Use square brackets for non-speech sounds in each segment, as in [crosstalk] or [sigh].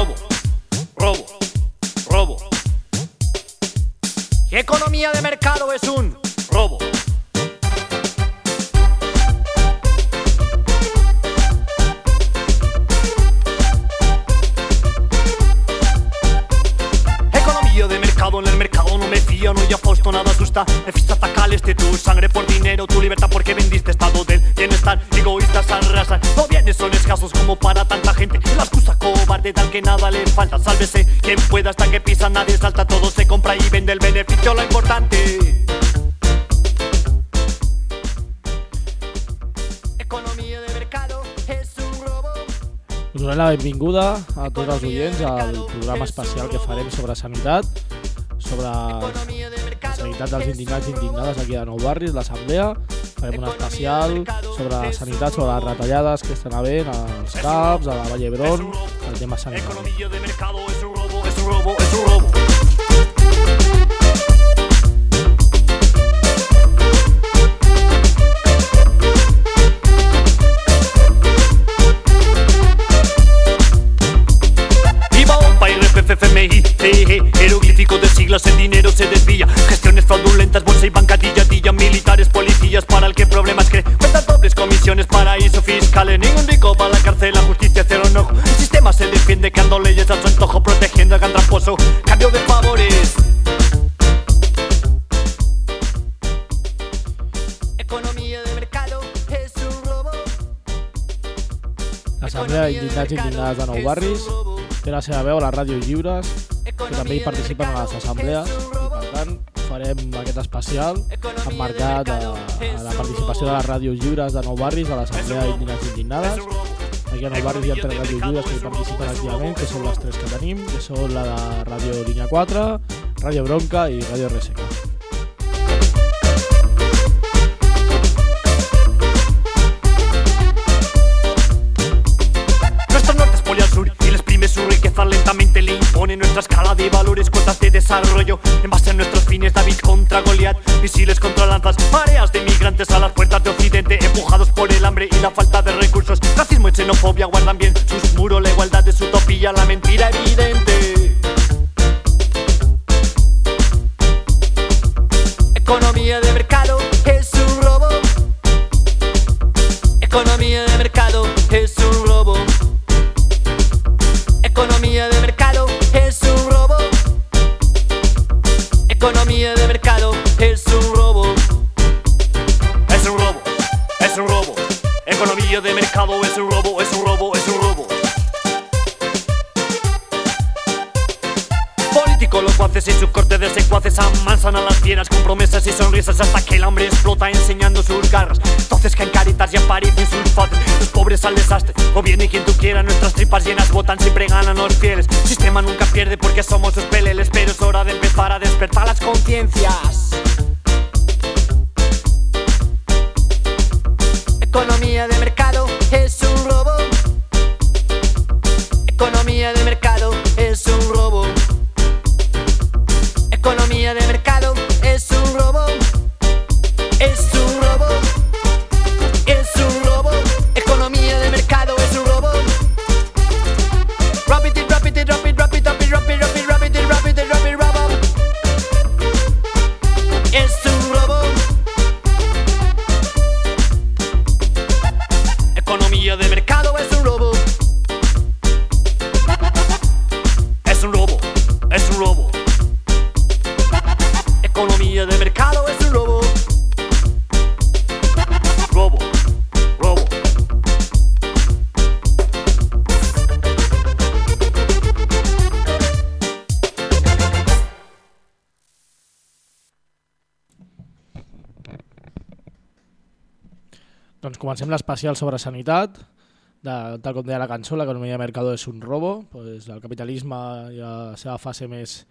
robo, robo, robo. Y economía de mercado es un robo. Economía de mercado, en el mercado no me fío, no hay aposto, nada asusta. Tal que nada le falta. Sálvese quien pueda hasta que pisa, nadie salta, todo se compra y vende el beneficio, lo importante. Economía de mercado es un robo. Us donem la benvinguda a tots els oients al programa especial que farem sobre sanitat, sobre la sanitat dels indignats i indignades aquí de Nou Barris, l'Assemblea. Farem un especial sobre la sanitat, sobre les retallades que estan havent als CAPs, a la Vall d'Hebron, sanitari. Economía de mercado es un robo, es un robo, es un robo. Viva OPA, RPF, FMI, CEG, jeroglíficos de siglas, el dinero se desvía. Gestiones fraudulentas, bolsa y bancadilla, dilla, militares, policías, para el que problemas cree. Cuentas dobles comisiones, paraíso fiscales, ningún rico para la cárcel, la justicia cero enojo. Sistema se defiende, creando leyes a su antojo, protegiendo al gran tramposo. Cambio de favores. Economía de mercado es un robo. L'Assemblea d'Indignats i Indignades de Nou Barris té la seva veu a les ràdios lliures, que també hi participen a les assemblees, i per tant farem aquest especial emmarcat a, a la participació de les ràdios lliures de Nou Barris a l'Assemblea d'Indignats i Indignades. Aquí a Nou Barris hi ha tres ràdios lliures que hi participen activament, que són les tres que que són la de Ràdio Línia 4, Ràdio Bronca i Ràdio RSK. Nuestro norte es poli al sur y les exprime su riqueza lentamente le impone nuestra escala de cuotas de desarrollo. En base a nuestros fines, David contra Goliat, misiles contra lanzas, mareas de migrantes a las puertas de Occidente, empujados por el hambre y la falta de recursos. Racismo y xenofobia guardan bien sus muros, la igualdad es utopía, la mentira evidente. Comencem l'especial sobre sanitat. De, tal com deia la cançó, l'economia de mercado és un robo. Pues el capitalisme i la seva fase més,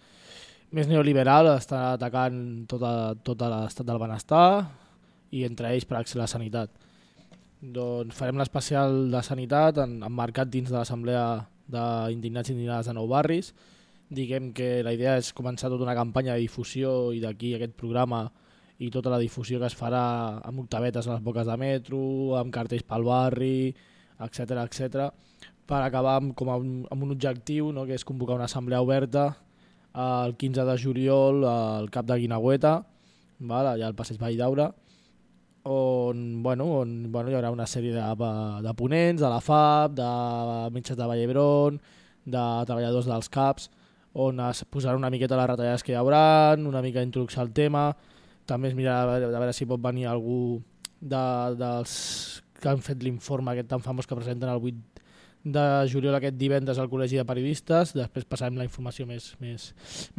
més neoliberal està atacant tota, tota l'estat del benestar i entre ells per a la sanitat. Doncs farem l'especial de sanitat en, emmarcat dins de l'Assemblea d'Indignats i Indignades de Nou Barris. Diguem que la idea és començar tota una campanya de difusió i d'aquí aquest programa i tota la difusió que es farà amb octavetes a les boques de metro, amb cartells pel barri, etc etc per acabar amb, com a un, amb un objectiu no? que és convocar una assemblea oberta el 15 de juliol al cap de Guinagüeta, val? allà al passeig Vall d'Aura, on, bueno, on bueno, hi haurà una sèrie de, de ponents, de la FAB, de metges de Vallebron, de treballadors dels CAPs, on es posarà una miqueta les retallades que hi haurà, una mica d'introducció al tema, també es mirarà a veure, a veure si pot venir algú de, dels que han fet l'informe aquest tan famós que presenten el 8 de juliol aquest divendres al Col·legi de Periodistes, després passarem la informació més, més,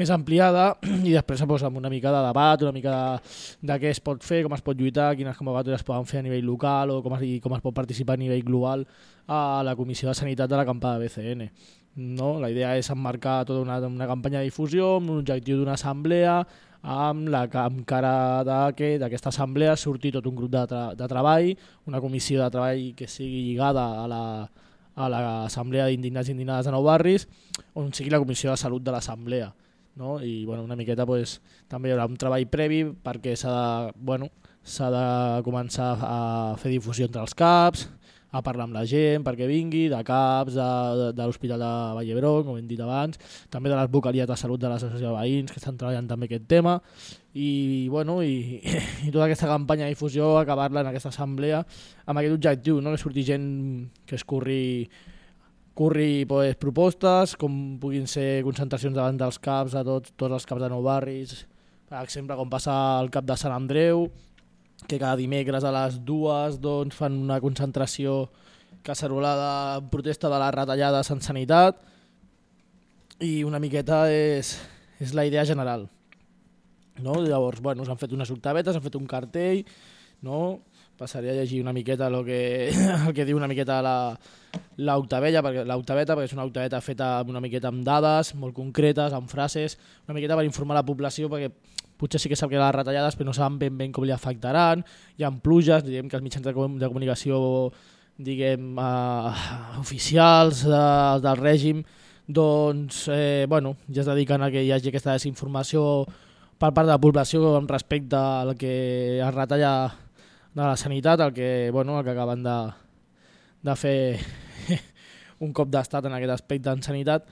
més ampliada [clears throat] i després pues, amb una mica de debat, una mica de, de què es pot fer, com es pot lluitar, quines convocatòries poden fer a nivell local o com es, com es pot participar a nivell global a la Comissió de Sanitat de la campada BCN. No? La idea és emmarcar tota una, una campanya de difusió amb un objectiu d'una assemblea amb, la, amb cara d'aquesta assemblea surti tot un grup de, tra de treball, una comissió de treball que sigui lligada a la, a l'Assemblea d'Indignats i Indignades de Nou Barris, on sigui la Comissió de Salut de l'Assemblea. No? I bueno, una miqueta pues, també hi haurà un treball previ perquè s'ha de, bueno, de començar a fer difusió entre els CAPs, a parlar amb la gent perquè vingui, de CAPs, de, de, de l'Hospital de Vallebron, com hem dit abans, també de les vocalies de salut de l'Associació de Veïns, que estan treballant també aquest tema, i, bueno, i, [laughs] i tota aquesta campanya de difusió, acabar-la en aquesta assemblea, amb aquest objectiu, no? que surti gent que es curri curri pues, propostes, com puguin ser concentracions davant dels CAPs, de tots, tots els CAPs de nou barris, per exemple, com passa al cap de Sant Andreu, que cada dimecres a les dues doncs, fan una concentració cacerolada en protesta de les retallades en sanitat i una miqueta és, és la idea general. No? Llavors, bueno, s'han fet unes octavetes, han fet un cartell, no? passaré a llegir una miqueta lo que, [laughs] el que diu una miqueta l'octavella, perquè l'octaveta perquè és una octaveta feta una miqueta amb dades molt concretes, amb frases, una miqueta per informar la població perquè potser sí que sap que les retallades però no saben ben ben com li afectaran, hi ha pluges, diguem que els mitjans de, de comunicació diguem, uh, oficials de, del règim doncs, eh, bueno, ja es dediquen a que hi hagi aquesta desinformació per part de la població respecte al que es retalla de la sanitat, el que, bueno, el que acaben de, de fer [laughs] un cop d'estat en aquest aspecte en sanitat.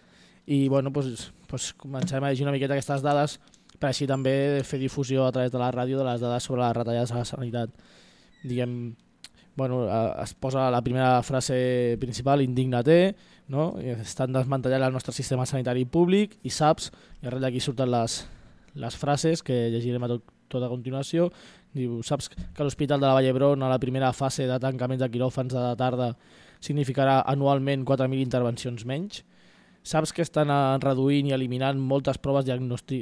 I bueno, doncs, doncs començarem a llegir una miqueta aquestes dades per així també fer difusió a través de la ràdio de les dades sobre les retallades a la sanitat. Diguem, bueno, es posa la primera frase principal, indigna-te, no? estan desmantellant el nostre sistema sanitari públic i saps, i arrel d'aquí surten les, les frases que llegirem a tot, tot a continuació, diu, saps que l'Hospital de la Vallebron a la primera fase de tancaments de quiròfans de la tarda significarà anualment 4.000 intervencions menys? Saps que estan eh, reduint i eliminant moltes proves de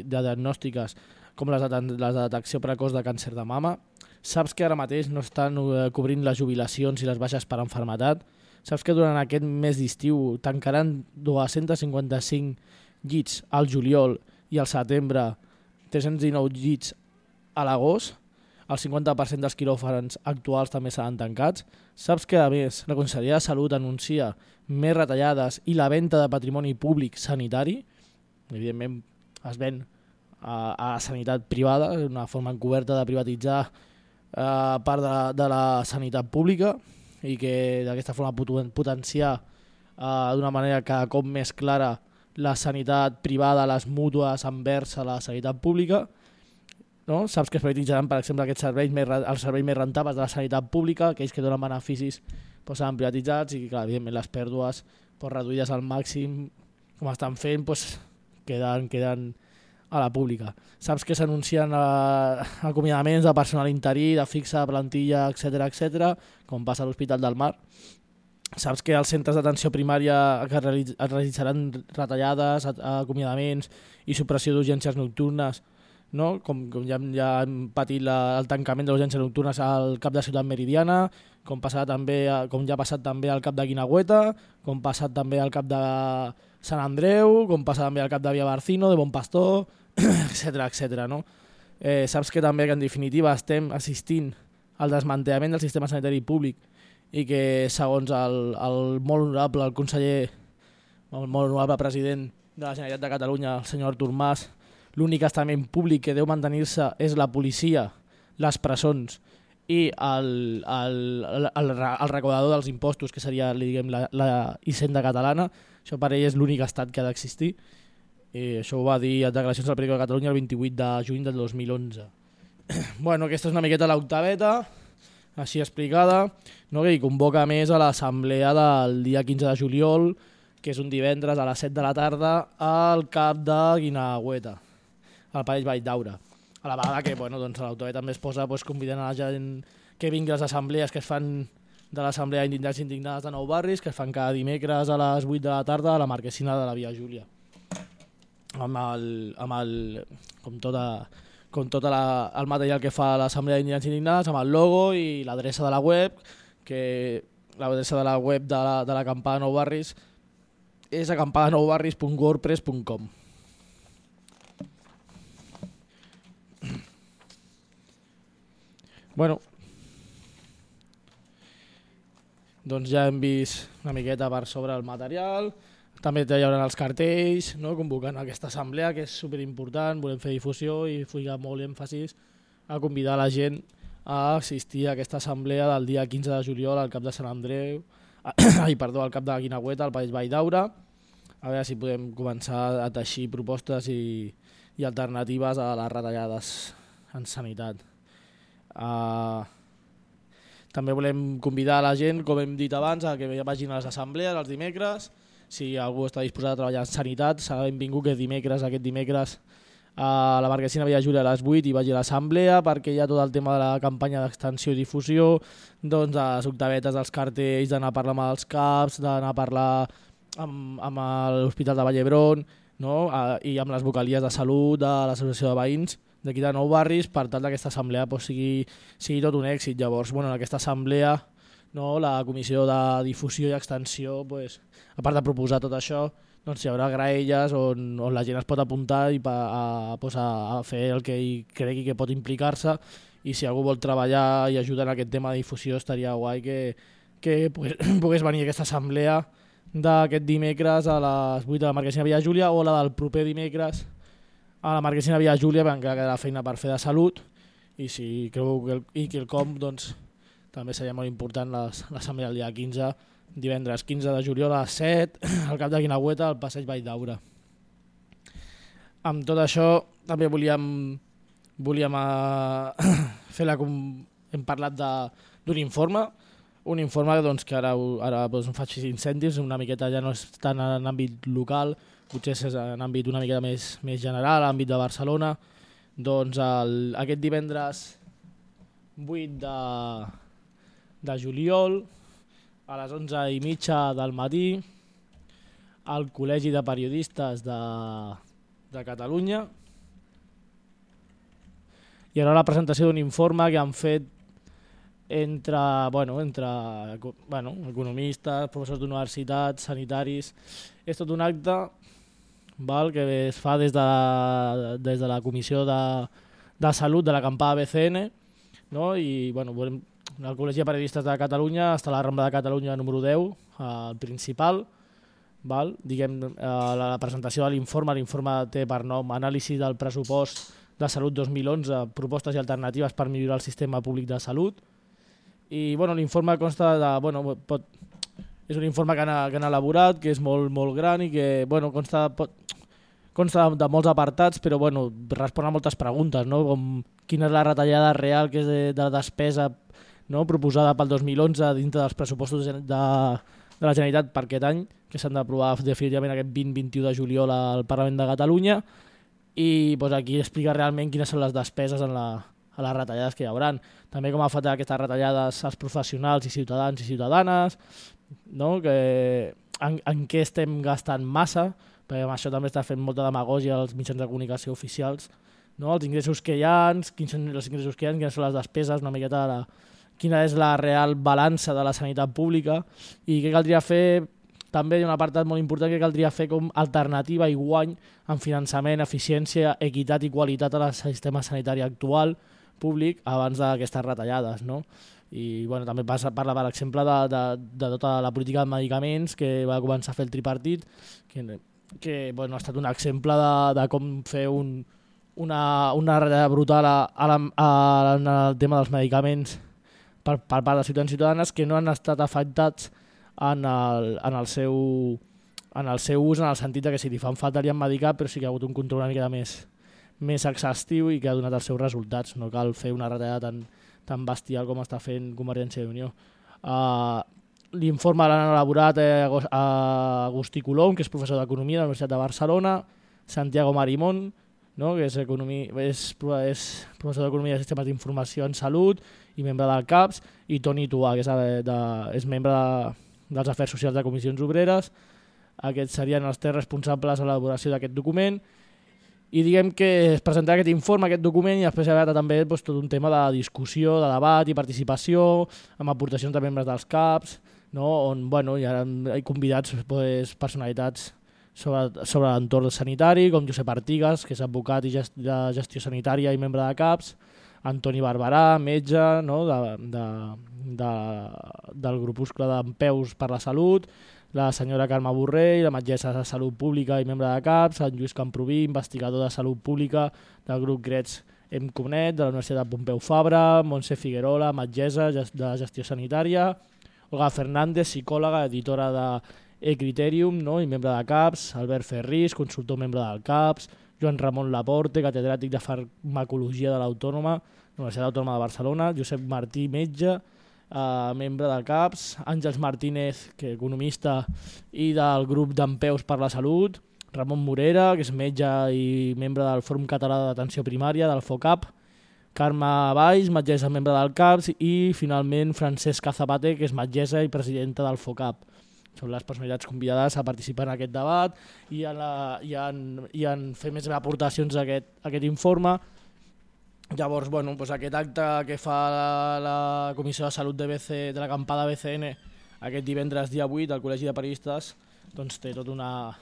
diagnòstiques com les de, les de detecció precoç de càncer de mama? Saps que ara mateix no estan eh, cobrint les jubilacions i les baixes per enfermetat? Saps que durant aquest mes d'estiu tancaran 255 llits al juliol i al setembre 319 llits a l'agost? el 50% dels quiròfans actuals també seran tancats. Saps que, a més, la Conselleria de Salut anuncia més retallades i la venda de patrimoni públic sanitari, evidentment es ven a, a sanitat privada, una forma encoberta de privatitzar eh, part de la, de la sanitat pública i que d'aquesta forma potenciar eh, d'una manera cada cop més clara la sanitat privada, les mútues envers a la sanitat pública no? Saps que es privatitzaran, per exemple, aquests serveis més, els serveis més rentables de la sanitat pública, aquells que donen beneficis pues, seran privatitzats i, clar, evidentment, les pèrdues pues, reduïdes al màxim, com estan fent, pues, queden, queden a la pública. Saps que s'anuncien eh, acomiadaments de personal interí, de fixa, de plantilla, etc etc, com passa a l'Hospital del Mar. Saps que els centres d'atenció primària que realitzaran retallades, acomiadaments i supressió d'urgències nocturnes no? com, com ja, ja hem patit la, el tancament de l'urgència nocturnes al cap de Ciutat Meridiana, com, passarà també, com ja ha passat també al cap de Guinagüeta, com passat també al cap de Sant Andreu, com passa també al cap de Via Barcino, de Bon Pastor, etc etc. no? Eh, saps que també que en definitiva estem assistint al desmantellament del sistema sanitari públic i que segons el, el molt honorable, el conseller, el molt honorable president de la Generalitat de Catalunya, el senyor Artur Mas, l'únic estament públic que deu mantenir-se és la policia, les presons i el, el, el, el, el recaudador dels impostos, que seria diguem, la, la Hisenda catalana, això per ell és l'únic estat que ha d'existir. I això ho va dir a declaracions del Periódico de Catalunya el 28 de juny del 2011. [clears throat] bueno, aquesta és una miqueta l'octaveta, així explicada, no? hi convoca més a l'assemblea del dia 15 de juliol, que és un divendres a les 7 de la tarda, al cap de Guinagüeta, al País Vall d'Aura. A la vegada que bueno, doncs, l'autor també es posa pues, convidant a la gent que vingui a les assemblees que es fan de l'Assemblea Indignats Indignades de Nou Barris, que es fan cada dimecres a les 8 de la tarda a la Marquesina de la Via Júlia. Amb el, amb el, com tota, com tot la, el material que fa l'Assemblea d'Indignats i Indignades, amb el logo i l'adreça de la web, que l'adreça de la web de la, de la campada Nou Barris és acampadanoubarris.wordpress.com Bueno, doncs ja hem vist una miqueta per sobre el material, també hi haurà els cartells, no? convocant aquesta assemblea, que és superimportant, volem fer difusió i ficar molt èmfasis a convidar la gent a assistir a aquesta assemblea del dia 15 de juliol al cap de Sant Andreu, [coughs] ai, perdó, al cap de Guinagüeta, al País Vall d'Aura, a veure si podem començar a teixir propostes i, i alternatives a les retallades en sanitat. Uh, també volem convidar a la gent, com hem dit abans, a que vagin a les assemblees els dimecres. Si algú està disposat a treballar en sanitat, serà benvingut que dimecres, aquest dimecres, a la Marquesina Villa Júlia a les 8 i vagi a l'assemblea perquè hi ha tot el tema de la campanya d'extensió i difusió, doncs de les octavetes dels cartells, d'anar a parlar amb els CAPs, d'anar a parlar amb, amb l'Hospital de Vallebron no? i amb les vocalies de salut de l'Associació de Veïns d'aquí de Nou Barris per tal que aquesta assemblea pues, sigui, sigui tot un èxit. Llavors, bueno, en aquesta assemblea no, la comissió de difusió i extensió, pues, a part de proposar tot això, doncs hi haurà graelles on, on la gent es pot apuntar i pa, a, pues, a, a fer el que hi cregui que pot implicar-se i si algú vol treballar i ajudar en aquest tema de difusió estaria guai que, que pues, [clears throat] pogués venir aquesta assemblea d'aquest dimecres a les 8 de la Marquesina Villa Júlia o la del proper dimecres a la Marquesina Via Júlia van quedar la feina per fer de salut i si creu que el, i que el com doncs, també seria molt important l'assemblea el dia 15 divendres 15 de juliol a les 7 [clears throat] al cap de Guinagüeta al passeig Vall d'Aura. Amb tot això també volíem volíem uh, [clears throat] fer la hem parlat d'un informe un informe doncs, que ara, ara doncs, faig incendis, una miqueta ja no és tant en àmbit local, potser és en àmbit una mica més, més general, àmbit de Barcelona, doncs el, aquest divendres 8 de, de juliol, a les 11 i mitja del matí, al Col·legi de Periodistes de, de Catalunya. Hi haurà la presentació d'un informe que han fet entre, bueno, entre bueno, economistes, professors d'universitats, sanitaris. És tot un acte val, que es fa des de, des de la Comissió de, de Salut de la campada BCN no? i bueno, volem, el Col·legi de Periodistes de Catalunya està a la Rambla de Catalunya número 10, el principal, val? Diguem, eh, la, la presentació de l'informe, l'informe té per nom Anàlisi del pressupost de salut 2011, propostes i alternatives per millorar el sistema públic de salut. I bueno, l'informe consta de, bueno, pot, és un informe que han, que han elaborat, que és molt, molt gran i que bueno, consta, pot, consta de, de molts apartats, però bueno, respon a moltes preguntes, no? com quina és la retallada real que és de, de despesa no? proposada pel 2011 dintre dels pressupostos de, de, de la Generalitat per aquest any, que s'han d'aprovar definitivament aquest 20-21 de juliol al Parlament de Catalunya, i pues, aquí explica realment quines són les despeses en la, a les retallades que hi hauran. També com afectar aquestes retallades als professionals i ciutadans i ciutadanes, no? que, en, en què estem gastant massa, perquè amb això també està fent molta demagògia als mitjans de comunicació oficials, no? els ingressos que hi ha, quins són els ingressos que hi ha, quines són les despeses, una miqueta de la, quina és la real balança de la sanitat pública i què caldria fer també hi ha un apartat molt important que caldria fer com alternativa i guany en finançament, eficiència, equitat i qualitat al sistema sanitari actual públic abans d'aquestes retallades. No? i bueno, també passa, parla per exemple de, de, de tota la política de medicaments que va començar a fer el tripartit que, que bueno, ha estat un exemple de, de com fer un, una, una retallada brutal a, a a, en el tema dels medicaments per, per part de ciutadans i ciutadanes que no han estat afectats en el, en el seu en el seu ús, en el sentit que si li fan falta li han medicat, però sí que ha hagut un control una mica més, més exhaustiu i que ha donat els seus resultats. No cal fer una retallada tan, tan bestial com està fent Convergència i Unió. Uh, L'informe l'han elaborat eh, Agustí Colom, que és professor d'Economia de la Universitat de Barcelona, Santiago Marimón, no? que és, economia, és, és professor d'Economia de Sistemes d'Informació en Salut i membre del CAPS, i Toni Tuà, que és, de, de, és membre de, dels Afers Socials de Comissions Obreres. Aquests serien els tres responsables de l'elaboració d'aquest document i diguem que es presentarà aquest informe, aquest document, i després hi haurà també doncs, tot un tema de discussió, de debat i participació, amb aportacions de membres dels CAPs, no? on bueno, hi ha, convidats pues, personalitats sobre, sobre l'entorn sanitari, com Josep Artigas, que és advocat i gest, de gestió sanitària i membre de CAPS, Antoni Barberà, metge no? de, de, de, del grupuscle d'Empeus per la Salut, la senyora Carme Borrell, la metgessa de Salut Pública i membre de CAPS, en Lluís Camproví, investigador de Salut Pública del grup Grets Emconet, de la Universitat Pompeu Fabra, Montse Figuerola, metgessa de gestió sanitària, Olga Fernández, psicòloga, editora de e-Criterium no? i membre de CAPS, Albert Ferris, consultor membre del CAPS, Joan Ramon Laporte, catedràtic de farmacologia de l'Autònoma, Universitat Autònoma de Barcelona, Josep Martí, metge, eh, membre del CAPS, Àngels Martínez, que economista i del grup d'Empeus per la Salut, Ramon Morera, que és metge i membre del Fòrum Català d'Atenció Primària, del FOCAP, Carme Valls, metgessa membre del CAPS, i finalment Francesca Zapate, que és metgessa i presidenta del FOCAP són les personalitats convidades a participar en aquest debat i en, la, i en, i en fer més aportacions a aquest, a aquest informe. Llavors, bueno, doncs aquest acte que fa la, la Comissió de Salut de, BC, de l'acampada BCN aquest divendres dia 8 al Col·legi de Periodistes doncs té tot una,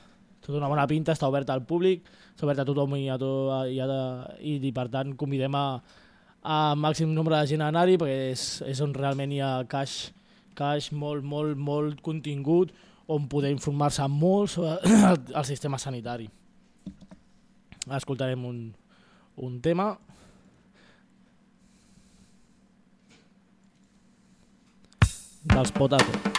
tota una bona pinta, està obert al públic, està obert a tothom i, a tot, i, a, i, i per tant convidem a, a màxim nombre de gent a anar-hi perquè és, és on realment hi ha caix caix molt, molt, molt contingut on poder informar-se molt sobre el, el sistema sanitari. Escoltarem un, un tema. Dels Potato.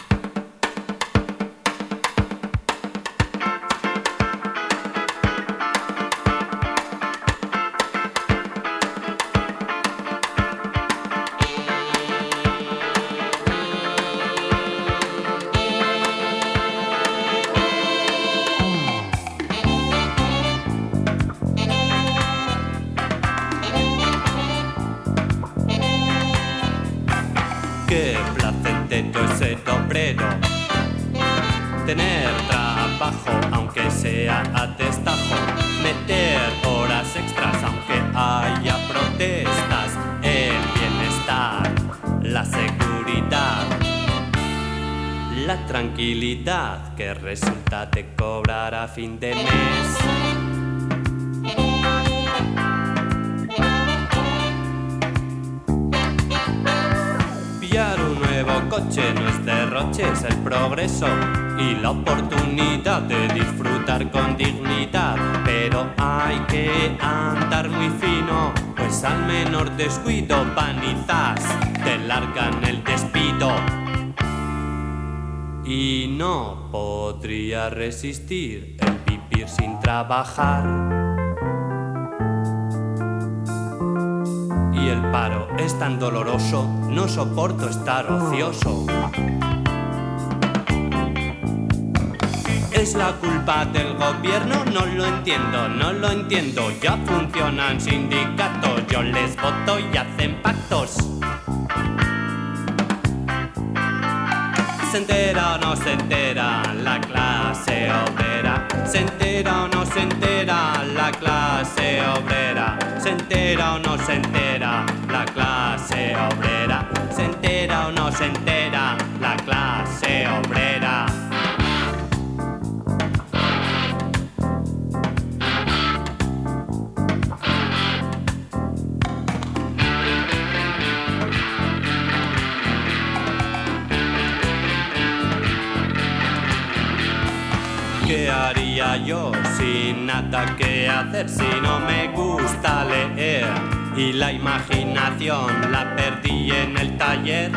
Sea a destajo. Meter horas extras aunque haya protestas. El bienestar, la seguridad. La tranquilidad que resulta de cobrar a fin de mes. coche no es derroche, es el progreso y la oportunidad de disfrutar con dignidad. Pero hay que andar muy fino, pues al menor descuido vanizas, te largan el despido. Y no podría resistir el vivir sin trabajar. el paro es tan doloroso, no soporto estar ocioso. ¿Es la culpa del gobierno? No lo entiendo, no lo entiendo. Ya funcionan sindicatos, yo les voto y hacen pactos. ¿Se entera o no se entera la clase obrera? ¿Se entera o no se entera la clase obrera? ¿Se entera o no se entera la clase obrera? ¿Se entera o no se entera la clase obrera? Yo sin nada que hacer si no me gusta leer? y la imaginación la perdí en el taller.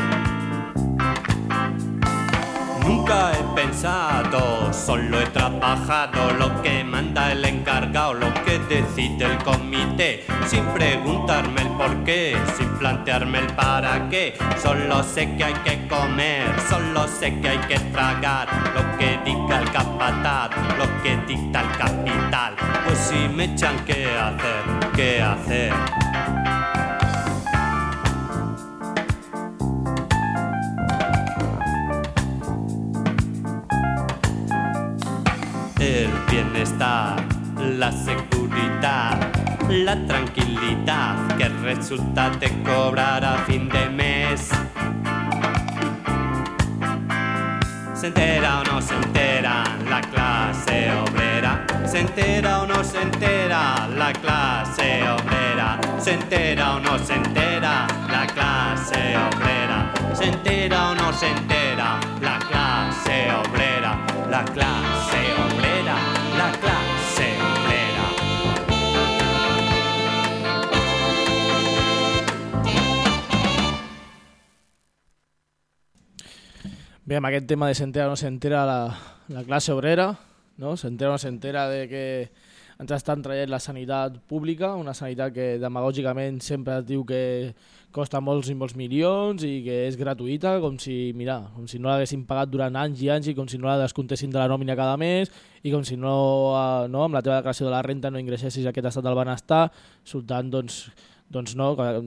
Nunca he pensado, solo he trabajado lo que manda el encargado, lo que decide el comité, sin preguntarme el por qué, sin plantearme el para qué. Solo sé que hay que comer, solo sé que hay que tragar, lo que diga el capataz, lo que dicta el capital. Pues si me echan, ¿qué hacer? ¿Qué hacer? Bienestar, la seguridad, la tranquilidad que resulta de cobrar a fin de mes. ¿Se entera o no se entera la clase obrera? ¿Se entera o no se entera la clase obrera? ¿Se entera o no se entera la clase obrera? ¿Se entera o no se entera la clase obrera? La clase obrera, Bé, amb aquest tema de s'entera o no s'entera la, la classe obrera, no? s'entera o no s'entera de que ens estan traient la sanitat pública, una sanitat que demagògicament sempre es diu que costa molts i molts milions i que és gratuïta, com si, mira, com si no l'haguessin pagat durant anys i anys i com si no la descomptessin de la nòmina cada mes i com si no, eh, no amb la teva declaració de la renta no ingressessis aquest estat del benestar, soltant doncs, doncs no, que-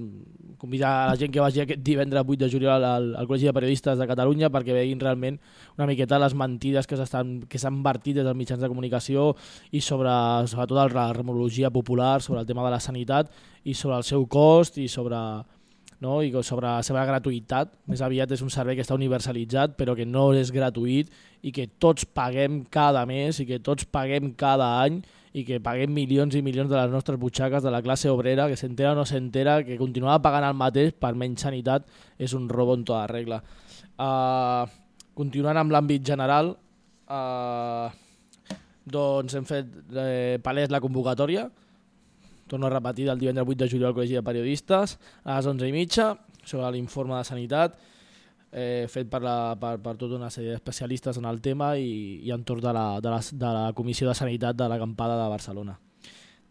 convidar a la gent que vagi aquest divendres 8 de juliol al, al Col·legi de Periodistes de Catalunya perquè veguin realment una miqueta les mentides que s'han vertit des dels mitjans de comunicació i sobre, sobretot la remologia popular, sobre el tema de la sanitat i sobre el seu cost i sobre no? i sobre la seva gratuïtat. Més aviat és un servei que està universalitzat però que no és gratuït i que tots paguem cada mes i que tots paguem cada any i que paguem milions i milions de les nostres butxaques de la classe obrera, que s'entera o no s'entera, que continuava pagant el mateix per menys sanitat, és un robo en tota regla. Uh, continuant amb l'àmbit general, uh, doncs hem fet eh, palès la convocatòria, torno a repetir, del divendres 8 de juliol al Col·legi de Periodistes, a les 11 i mitja, sobre l'informe de sanitat, eh, fet per, la, per, per tota una sèrie d'especialistes en el tema i, i entorn de la, de, la, de la Comissió de Sanitat de l'acampada de Barcelona.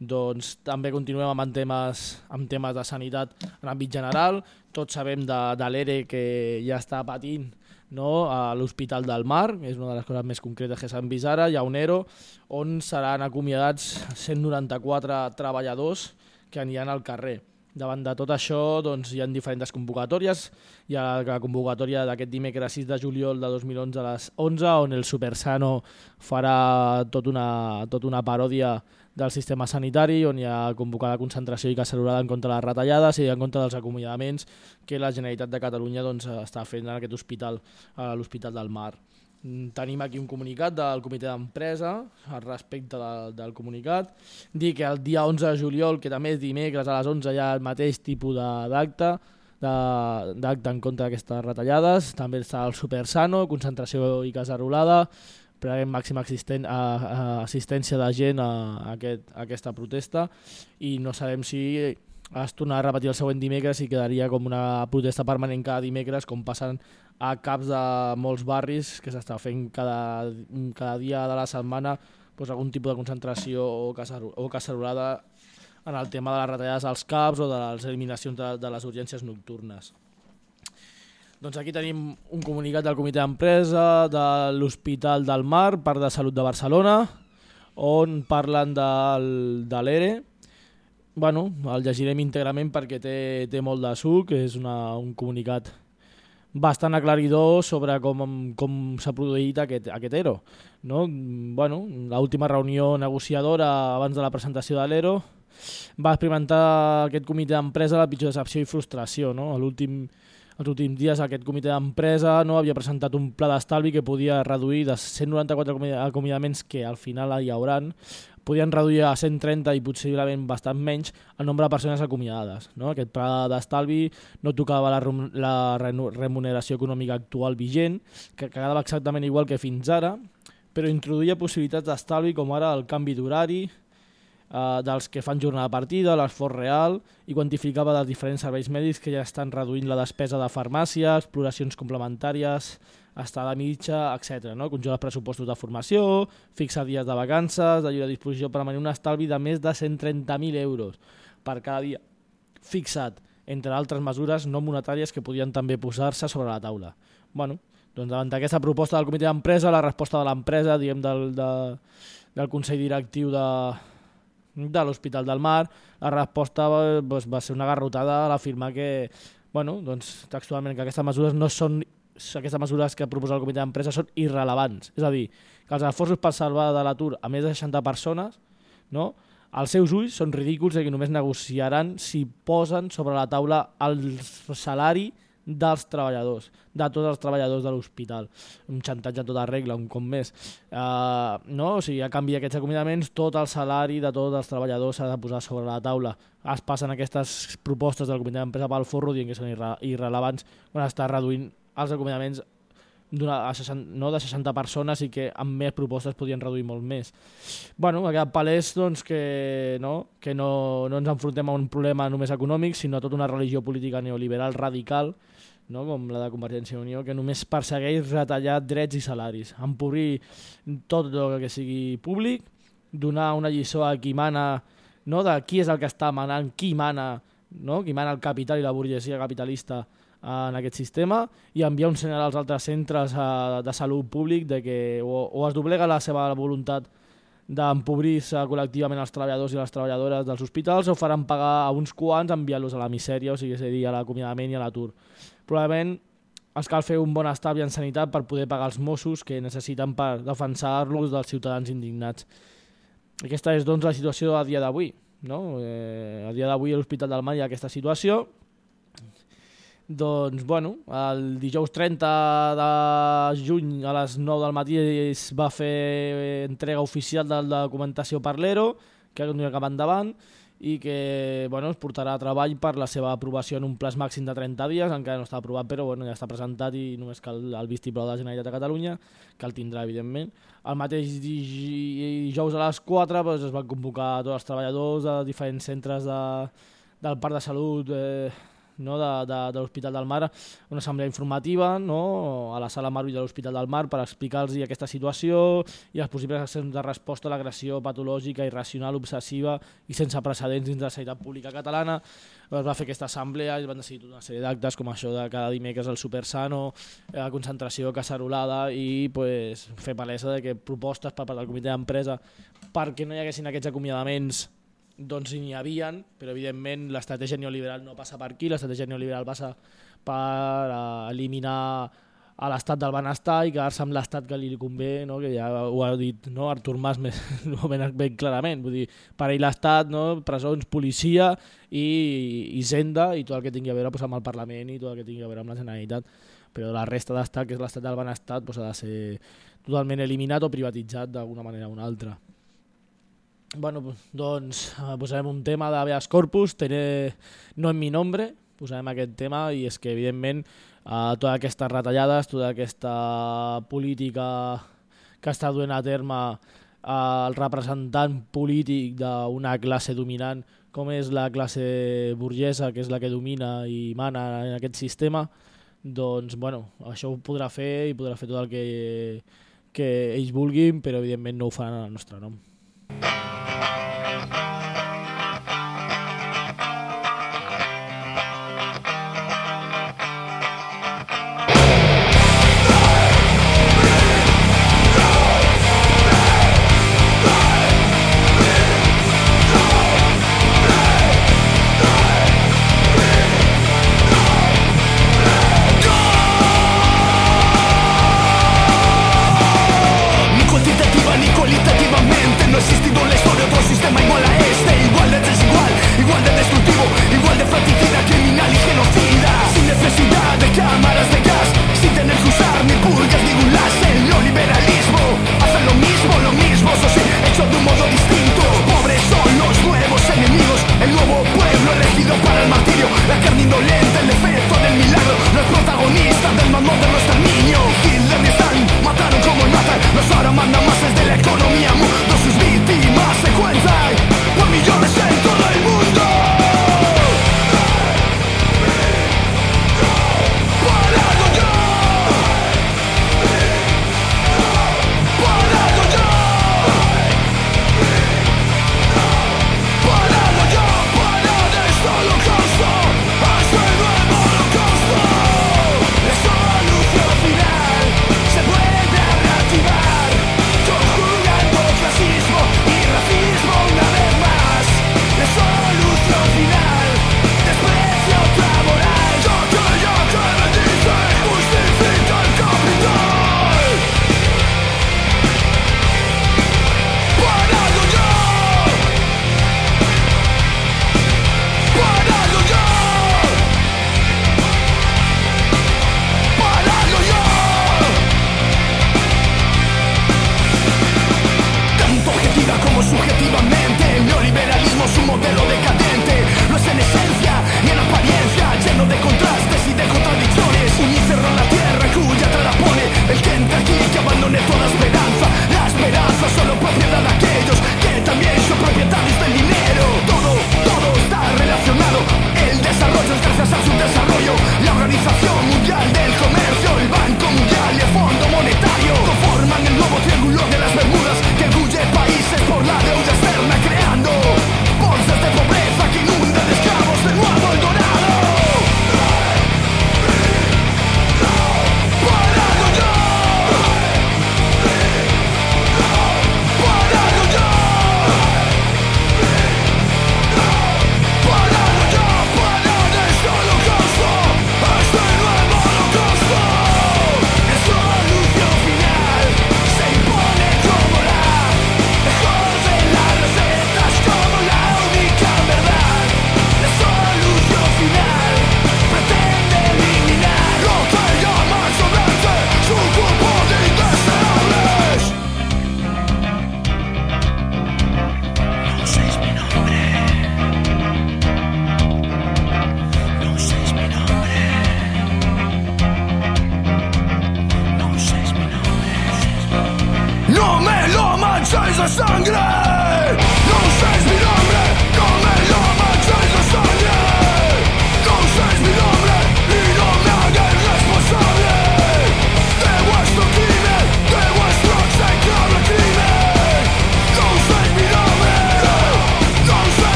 Doncs també continuem amb temes, amb temes de sanitat en àmbit general. Tots sabem de, de l'ERE que ja està patint no? a l'Hospital del Mar, és una de les coses més concretes que s'han vist ara, hi ha un ERO on seran acomiadats 194 treballadors que aniran al carrer. Davant de tot això doncs, hi ha diferents convocatòries. Hi ha la convocatòria d'aquest dimecres 6 de juliol de 2011 a les 11, on el Supersano farà tot una, tot una paròdia del sistema sanitari, on hi ha convocada concentració i cacerolada en contra de les retallades i en contra dels acomiadaments que la Generalitat de Catalunya doncs, està fent en aquest hospital, a l'Hospital del Mar. Mm, Tenim aquí un comunicat del comitè d'empresa al respecte de, del comunicat. Dir que el dia 11 de juliol, que també és dimecres a les 11, hi ha el mateix tipus d'acte, d'acte en contra d'aquestes retallades. També està el Supersano, concentració i cacerolada, preguem màxima assistent, a, a, assistència de gent a, a, aquest, a aquesta protesta i no sabem si es tornarà a repetir el següent dimecres i quedaria com una protesta permanent cada dimecres com passen a caps de molts barris que s'està fent cada, cada dia de la setmana doncs, algun tipus de concentració o, o cacerolada en el tema de les retallades als CAPs o de les eliminacions de, de les urgències nocturnes. Doncs aquí tenim un comunicat del comitè d'empresa de l'Hospital del Mar, Parc de Salut de Barcelona, on parlen del, de l'ERE. Bueno, el llegirem íntegrament perquè té, té molt de suc, és una, un comunicat bastant aclaridor sobre com, com s'ha produït aquest, aquest ERO. No? Bueno, L'última reunió negociadora abans de la presentació de l'ERO va experimentar aquest comitè d'empresa la pitjor decepció i frustració. No? L'últim els últims dies aquest comitè d'empresa no havia presentat un pla d'estalvi que podia reduir de 194 acomi- acomiadaments que al final hi hauran, podien reduir a 130 i possiblement bastant menys el nombre de persones acomiadades. No? Aquest pla d'estalvi no tocava la, la remuneració econòmica actual vigent, que quedava exactament igual que fins ara, però introduïa possibilitats d'estalvi com ara el canvi d'horari, eh, dels que fan jornada partida, l'esforç real, i quantificava dels diferents serveis mèdics que ja estan reduint la despesa de farmàcia, exploracions complementàries, estada mitja, etc. No? Conjunt els pressupostos de formació, fixar dies de vacances, de lliure disposició per mantenir un estalvi de més de 130.000 euros per cada dia fixat, entre altres mesures no monetàries que podien també posar-se sobre la taula. bueno, doncs davant d'aquesta proposta del comitè d'empresa, la resposta de l'empresa, diguem, del, de, del Consell Directiu de, de l'Hospital del Mar, la resposta doncs, va ser una garrotada a l'afirmar que, bueno, doncs, textualment, que aquestes mesures no són aquestes mesures que proposa el comitè d'empresa són irrelevants. És a dir, que els esforços per salvar de l'atur a més de 60 persones, no? els seus ulls són ridículs i que només negociaran si posen sobre la taula el salari dels treballadors, de tots els treballadors de l'hospital. Un xantatge a tota regla, un cop més. Uh, no? O sigui, a canvi d'aquests acomiadaments, tot el salari de tots els treballadors s'ha de posar sobre la taula. Es passen aquestes propostes del comitè d'empresa pel forro dient que són irre irrelevants quan està reduint els acomiadaments a 60, no, de 60 persones i que amb més propostes podien reduir molt més. bueno, ha quedat palès doncs, que, no, que no, no ens enfrontem a un problema només econòmic, sinó a tota una religió política neoliberal radical, no, com la de Convergència i Unió, que només persegueix retallar drets i salaris, empobrir tot el que sigui públic, donar una lliçó a qui mana, no, de qui és el que està manant, qui mana, no, qui mana el capital i la burgesia capitalista, en aquest sistema i enviar un senyal als altres centres eh, de salut públic de que o, o es doblega la seva voluntat d'empobrir-se col·lectivament els treballadors i les treballadores dels hospitals o faran pagar a uns quants enviant-los a la misèria, o sigui, és a dir, a l'acomiadament i a l'atur. Probablement els cal fer un bon estalvi en sanitat per poder pagar els Mossos que necessiten per defensar-los dels ciutadans indignats. Aquesta és, doncs, la situació a dia d'avui. No? Eh, a dia d'avui a l'Hospital del Mar hi ha aquesta situació doncs, bueno, el dijous 30 de juny a les 9 del matí es va fer entrega oficial de la documentació per l'ERO, que continua cap endavant, i que bueno, es portarà a treball per la seva aprovació en un plaç màxim de 30 dies, encara no està aprovat, però bueno, ja està presentat i només cal el vistiplau de la Generalitat de Catalunya, que el tindrà, evidentment. El mateix dijous a les 4 doncs, es van convocar tots els treballadors de diferents centres de, del Parc de Salut eh, no, de, de, de l'Hospital del Mar, una assemblea informativa no, a la sala Marui de l'Hospital del Mar per explicar-los aquesta situació i les possibles accions de resposta a l'agressió patològica, irracional, obsessiva i sense precedents dins de la sanitat pública catalana. Es va fer aquesta assemblea i van decidir tota una sèrie d'actes com això de cada dimecres el Supersano, la eh, concentració cacerolada i pues, fer palesa de que propostes per part del comitè d'empresa perquè no hi haguessin aquests acomiadaments doncs n'hi havien, però evidentment l'estratègia neoliberal no passa per aquí, l'estratègia neoliberal passa per uh, eliminar a l'estat del benestar i quedar-se amb l'estat que li convé, no? que ja ho ha dit no? Artur Mas més, [laughs] ben, ben clarament, vull dir, per ell l'estat, no? presons, policia i hisenda i tot el que tingui a veure pues, amb el Parlament i tot el que tingui a veure amb la Generalitat, però la resta d'estat, que és l'estat del benestar, pues, ha de ser totalment eliminat o privatitzat d'alguna manera o una altra. Bueno, doncs eh, posarem un tema d'Abeas Corpus, tener, no en mi nombre, posarem aquest tema i és que evidentment eh, totes aquestes retallades, tota aquesta política que està duent a terme eh, el representant polític d'una classe dominant com és la classe burgesa, que és la que domina i mana en aquest sistema, doncs bueno, això ho podrà fer i podrà fer tot el que, que ells vulguin, però evidentment no ho faran en el nostre nom. Ni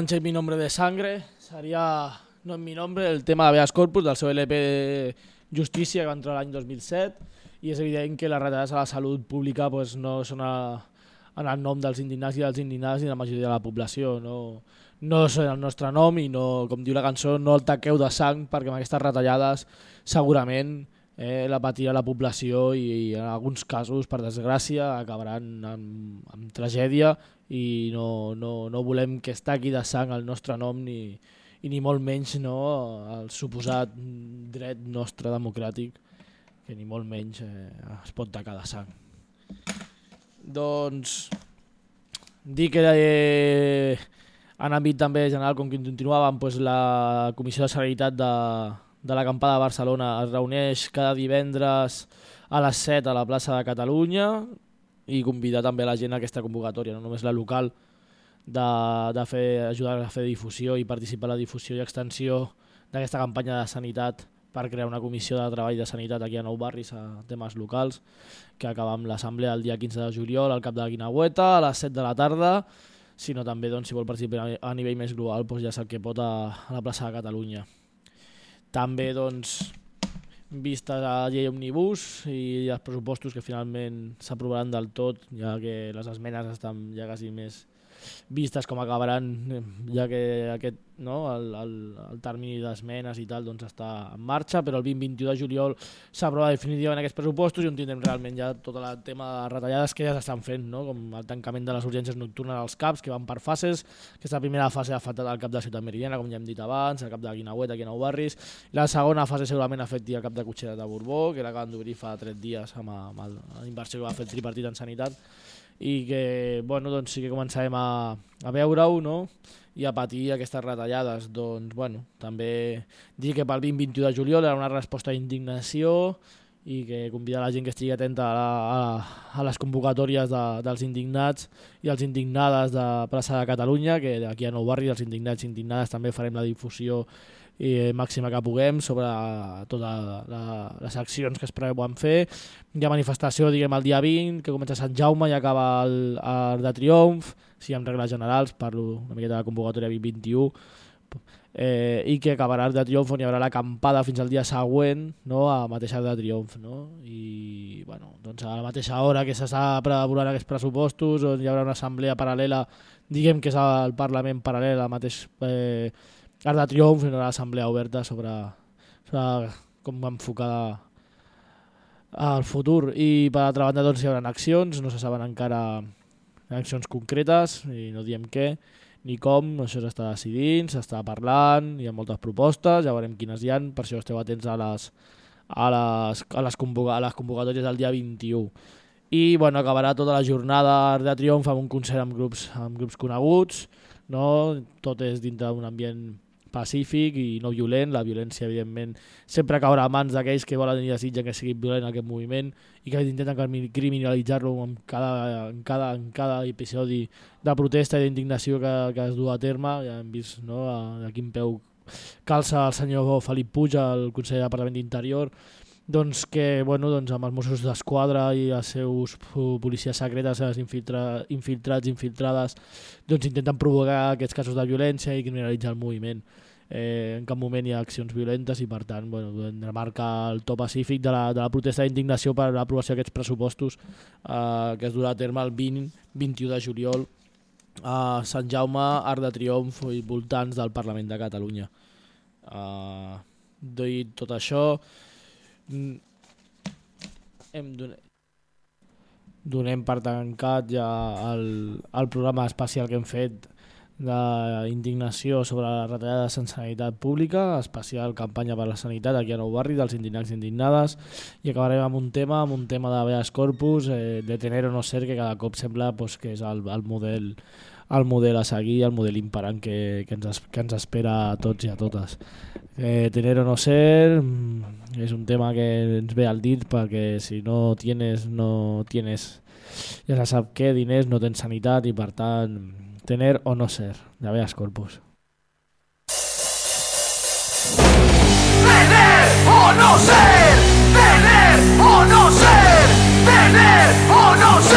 mi nombre, no manxeu mi nombre de sangre, seria no en mi nombre el tema de Beas Corpus del seu LP Justícia que va entrar l'any 2007 i és evident que les retallades a la salut pública pues, no són a, en el nom dels indignats i dels indignats i de la majoria de la població. No, no és el nostre nom i no, com diu la cançó, no el taqueu de sang perquè amb aquestes retallades segurament eh, la patirà la població i, i en alguns casos, per desgràcia, acabaran amb, amb tragèdia i no, no, no volem que es taqui de sang el nostre nom ni, i ni molt menys no, el suposat dret nostre democràtic que ni molt menys eh, es pot tacar de sang. Doncs dir que eh, en àmbit també general, com que continuàvem, doncs la Comissió de Sanitat de, de l'acampada de Barcelona es reuneix cada divendres a les 7 a la plaça de Catalunya i convidar també la gent a aquesta convocatòria, no només la local, de, de fer, ajudar a fer difusió i participar en la difusió i extensió d'aquesta campanya de sanitat per crear una comissió de treball de sanitat aquí a Nou Barris a temes locals, que acaba amb l'assemblea el dia 15 de juliol al cap de la Guinagüeta a les 7 de la tarda, sinó també doncs, si vol participar a nivell més global doncs ja sap que pot a, a la plaça de Catalunya. També doncs, vista la llei Omnibus i els pressupostos que finalment s'aprovaran del tot, ja que les esmenes estan ja quasi més vistes com acabaran, ja que aquest, no, el, el, el termini d'esmenes i tal doncs està en marxa, però el 20-21 de juliol s'aprova definitivament aquests pressupostos i on tindrem realment ja tot el tema de retallades que ja s'estan fent, no? com el tancament de les urgències nocturnes als CAPs, que van per fases, aquesta primera fase afectat al cap de Ciutat Meridiana, com ja hem dit abans, al cap de Guinauet, aquí a Nou Barris, la segona fase segurament afecti al cap de Cotxera de Borbó, que l'acaben d'obrir fa 3 dies amb, amb, amb la inversió que va fer el tripartit en sanitat, i que bueno, doncs sí que començarem a, a veure-ho no? i a patir aquestes retallades. Doncs, bueno, també dir que pel 20-21 de juliol era una resposta d'indignació i que convidar la gent que estigui atenta a, a, a les convocatòries de, dels indignats i els indignades de plaça de Catalunya, que aquí a Nou Barri els indignats i indignades també farem la difusió i màxima que puguem sobre totes la, les accions que es preveuen fer. Hi ha manifestació diguem, el dia 20, que comença Sant Jaume i acaba el, el de Triomf, si amb regles generals, parlo una miqueta de la convocatòria 2021, eh, i que acabarà el de Triomf on hi haurà l'acampada fins al dia següent no, a mateixa de Triomf. No? I bueno, doncs a la mateixa hora que s'està preparant aquests pressupostos, on hi haurà una assemblea paral·lela, diguem que és el Parlament paral·lel al mateix eh, Arc de Triomf i una assemblea oberta sobre, sobre com enfocar el futur i per altra banda doncs hi haurà accions, no se saben encara accions concretes i no diem què, ni com, això s'està decidint, s'està parlant, hi ha moltes propostes, ja veurem quines hi han, per això esteu atents a les, a les, a les, convoca a les convocatòries del dia 21. I bueno, acabarà tota la jornada de triomf amb un concert amb grups, amb grups coneguts, no? tot és dintre d'un ambient pacífic i no violent. La violència, evidentment, sempre caurà a mans d'aquells que volen i desitgen que sigui violent aquest moviment i que intenten criminalitzar-lo en, cada, en, cada, en cada episodi de protesta i d'indignació que, que es du a terme. Ja hem vist no, a, a quin peu calça el senyor Felip Puja, el conseller de Parlament d'Interior, doncs que bueno, doncs amb els Mossos d'Esquadra i els seus policies secretes, les infiltra, infiltrats, infiltrades, doncs intenten provocar aquests casos de violència i criminalitzar el moviment. Eh, en cap moment hi ha accions violentes i per tant bueno, marca el to pacífic de la, de la protesta d'indignació per l'aprovació d'aquests pressupostos eh, que es durà a terme el 20, 21 de juliol a Sant Jaume, Arc de Triomf i voltants del Parlament de Catalunya. Dit tot això, hem donat, donem per tancat ja el, el programa especial que hem fet d'indignació sobre la retallada en sanitat pública, especial campanya per la sanitat aquí a Nou Barri, dels indignats i indignades, i acabarem amb un tema, amb un tema de Beas Corpus, eh, de tener o no ser, que cada cop sembla pues, que és el, el model el model a seguir, el model imperant que, que, ens, que ens espera a tots i a totes. Eh, tener o no ser mm, es un tema que ve al dit que si no tienes, no tienes ja se sap què, diners, no tens sanitat y per tant, tener o no ser. Ya veas corpus. Tener o no ser Tener o no ser Tener o no ser